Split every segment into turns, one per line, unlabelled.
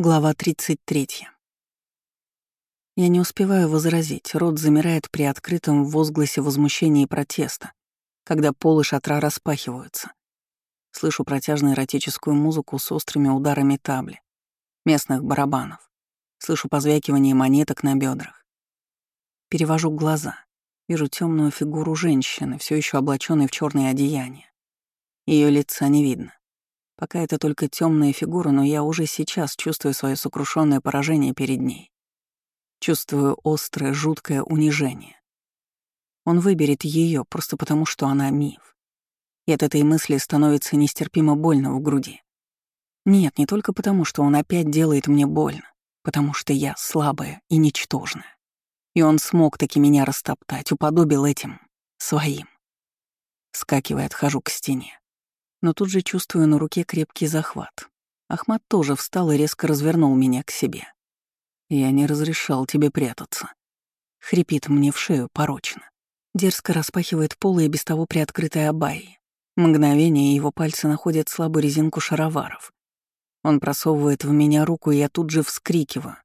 Глава 33. Я не успеваю возразить, рот замирает при открытом возгласе возмущения и протеста, когда полы шатра распахиваются. Слышу протяжную эротическую музыку с острыми ударами табли, местных барабанов. Слышу позвякивание монеток на бедрах. Перевожу глаза. Вижу темную фигуру женщины, все еще облаченной в черное одеяние. Ее лица не видно. Пока это только темная фигура, но я уже сейчас чувствую свое сокрушенное поражение перед ней. Чувствую острое, жуткое унижение. Он выберет ее просто потому, что она миф. И от этой мысли становится нестерпимо больно в груди. Нет, не только потому, что он опять делает мне больно, потому что я слабая и ничтожная. И он смог таки меня растоптать, уподобил этим своим. Скакивая, отхожу к стене но тут же чувствую на руке крепкий захват. Ахмат тоже встал и резко развернул меня к себе. «Я не разрешал тебе прятаться». Хрипит мне в шею порочно. Дерзко распахивает полы и без того приоткрытой абайи. Мгновение его пальцы находят слабую резинку шароваров. Он просовывает в меня руку, и я тут же вскрикиваю,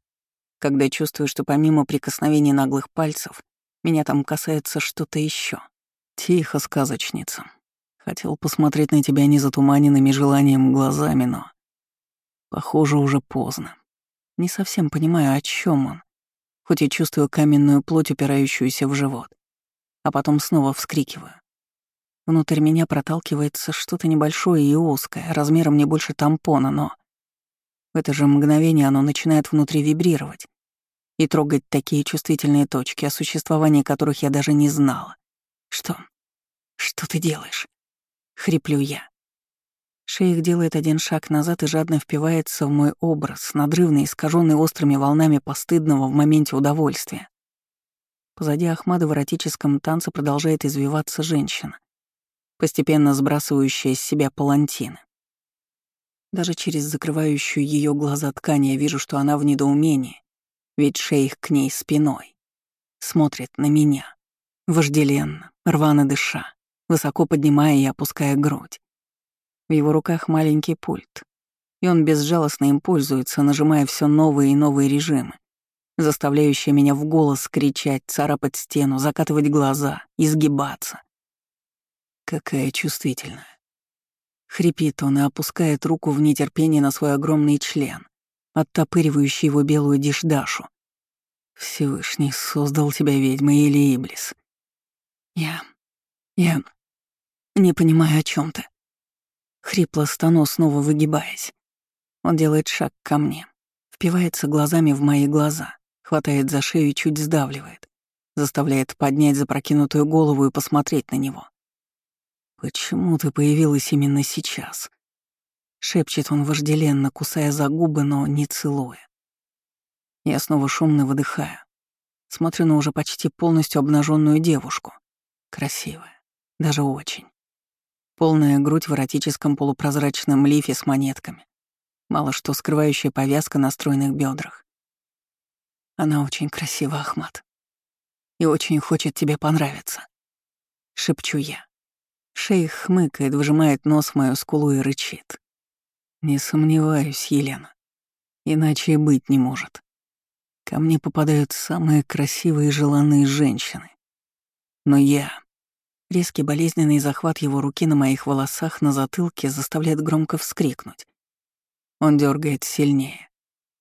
когда чувствую, что помимо прикосновений наглых пальцев, меня там касается что-то еще. Тихо, сказочница. Хотел посмотреть на тебя незатуманенными желанием глазами, но... Похоже, уже поздно. Не совсем понимаю, о чем он. Хоть и чувствую каменную плоть, упирающуюся в живот. А потом снова вскрикиваю. Внутрь меня проталкивается что-то небольшое и узкое, размером не больше тампона, но... В это же мгновение оно начинает внутри вибрировать и трогать такие чувствительные точки, о существовании которых я даже не знала. Что? Что ты делаешь? — хриплю я. Шейх делает один шаг назад и жадно впивается в мой образ, надрывный, искаженный острыми волнами постыдного в моменте удовольствия. Позади Ахмада в эротическом танце продолжает извиваться женщина, постепенно сбрасывающая с себя палантины. Даже через закрывающую ее глаза ткань я вижу, что она в недоумении, ведь шейх к ней спиной. Смотрит на меня, вожделенно, рвано дыша высоко поднимая и опуская грудь. В его руках маленький пульт, и он безжалостно им пользуется, нажимая все новые и новые режимы, заставляющие меня в голос кричать, царапать стену, закатывать глаза, изгибаться. Какая чувствительная. Хрипит он и опускает руку в нетерпении на свой огромный член, оттопыривающий его белую дишдашу. Всевышний создал тебя ведьмой или Иблис. Я... я... «Не понимаю, о чем ты». Хрипло стану, снова выгибаясь. Он делает шаг ко мне, впивается глазами в мои глаза, хватает за шею и чуть сдавливает, заставляет поднять запрокинутую голову и посмотреть на него. «Почему ты появилась именно сейчас?» Шепчет он вожделенно, кусая за губы, но не целуя. Я снова шумно выдыхаю. Смотрю на уже почти полностью обнаженную девушку. Красивая, даже очень. Полная грудь в эротическом полупрозрачном лифе с монетками. Мало что скрывающая повязка на стройных бедрах. Она очень красива, Ахмат. И очень хочет тебе понравиться. Шепчу я. Шейх хмыкает, выжимает нос в мою скулу и рычит. Не сомневаюсь, Елена. Иначе и быть не может. Ко мне попадают самые красивые и желанные женщины. Но я Резкий болезненный захват его руки на моих волосах на затылке заставляет громко вскрикнуть. Он дергает сильнее,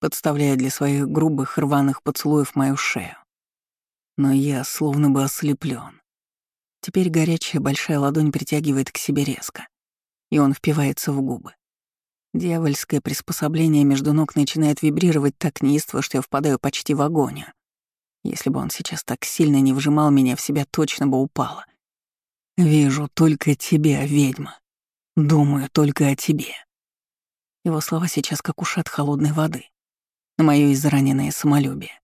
подставляя для своих грубых рваных поцелуев мою шею. Но я словно бы ослеплен. Теперь горячая большая ладонь притягивает к себе резко, и он впивается в губы. Дьявольское приспособление между ног начинает вибрировать так неистово, что я впадаю почти в агонию. Если бы он сейчас так сильно не вжимал меня в себя, точно бы упала. «Вижу только тебя, ведьма. Думаю только о тебе». Его слова сейчас как ушат холодной воды. На моё израненное самолюбие.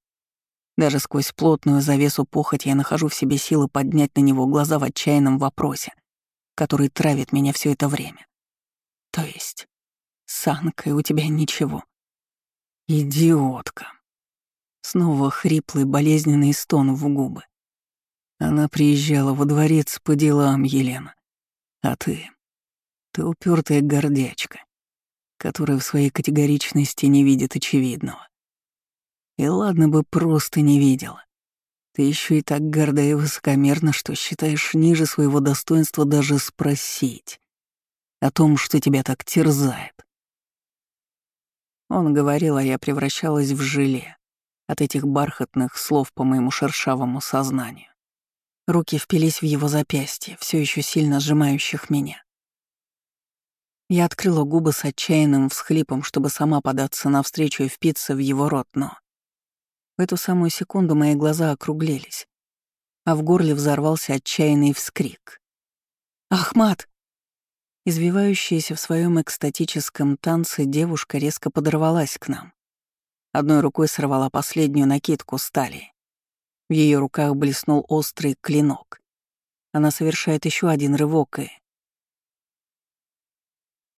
Даже сквозь плотную завесу похоти я нахожу в себе силы поднять на него глаза в отчаянном вопросе, который травит меня все это время. То есть, с Анкой у тебя ничего. Идиотка. Снова хриплый болезненный стон в губы. Она приезжала во дворец по делам, Елена. А ты? Ты упертая гордячка. который в своей категоричности не видит очевидного. И ладно бы просто не видела. Ты еще и так горда и высокомерна, что считаешь ниже своего достоинства даже спросить о том, что тебя так терзает. Он говорил, а я превращалась в желе от этих бархатных слов по моему шершавому сознанию. Руки впились в его запястье, все еще сильно сжимающих меня. Я открыла губы с отчаянным всхлипом, чтобы сама податься навстречу и впиться в его рот, но... В эту самую секунду мои глаза округлились, а в горле взорвался отчаянный вскрик. «Ахмат!» Извивающаяся в своем экстатическом танце девушка резко подорвалась к нам. Одной рукой сорвала последнюю накидку стали. В ее руках блеснул острый клинок. Она совершает еще один рывок и